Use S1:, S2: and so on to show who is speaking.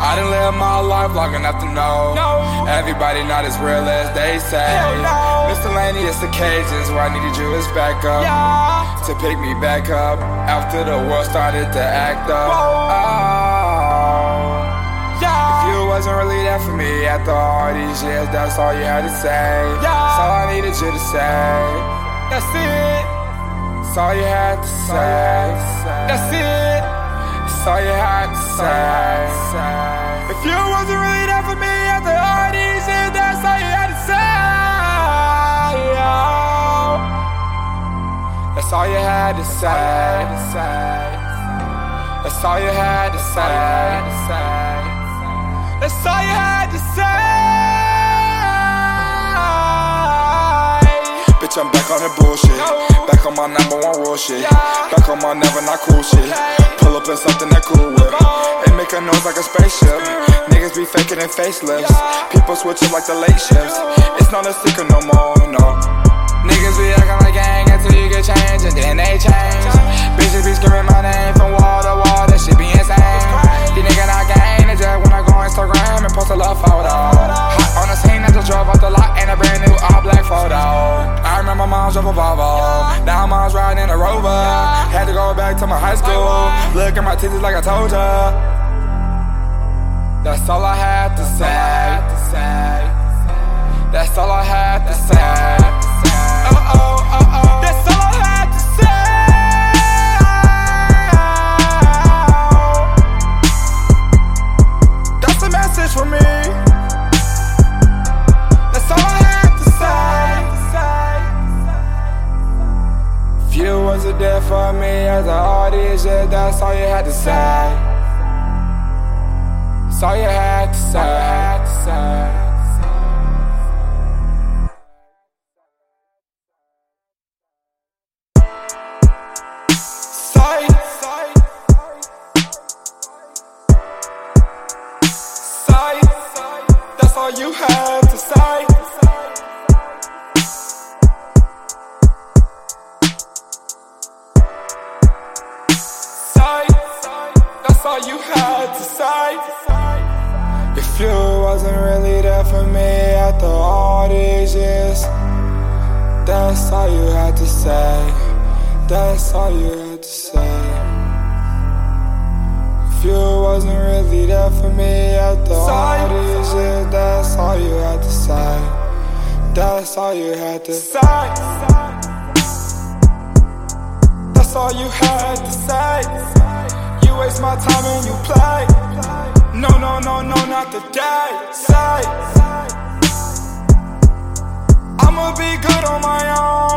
S1: I done lived my life long enough to know. Everybody not as real as they say. Miscellaneous occasions where I needed you as backup. To pick me back up after the world started to act up. Oh. If you wasn't really there for me after all these years, that's all you had to say. That's all I needed you to say. That's it. That's all you had to say. That's it. That's all you had to say. If you wasn't really there for me after all these years, that's all you had to say. That's all you had to say. That's all you had to say. That's all you had to say. I'm back on the bullshit. Back on my number one rule shit. Back on my never not cool shit. Pull up in something that cool whip. It make a noise like a spaceship. Niggas be faking in facelifts. People switching like the late shifts. It's not a secret no more, no. Look at my titties like I told ya. That's all I had to say. That's all I had to say. Me after all these that's all you had to say. That's all you had to say. Say, say, say, that's all you had to. Say, all you had to say. If you wasn't really there for me after all these years, that's all you had to say. That's all you had to say. If you wasn't really there for me after all these years, that's all you had to say. That's all you had to say. That's all you had to say. Waste my time and you play. No, no, no, no, not today. Say, I'ma be good on my own.